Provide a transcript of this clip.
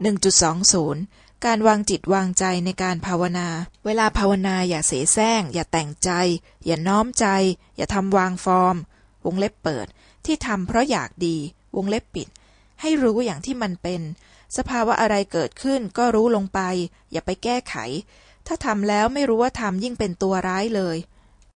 1.20 การวางจิตวางใจในการภาวนา เวลาภาวนาอย่าเสแสร้ง อย่าแต่งใจ อย่าน้อมใจ อย่าทำวางฟอร์ม วงเล็บเปิด ที่ทำเพราะอยากดี วงเล็บปิด ให้รู้อย่างที่มันเป็น สภาวะอะไรเกิดขึ้นก็รู้ลงไป อย่าไปแก้ไข ถ้าทำแล้วไม่รู้ว่าทำยิ่งเป็นตัวร้ายเลย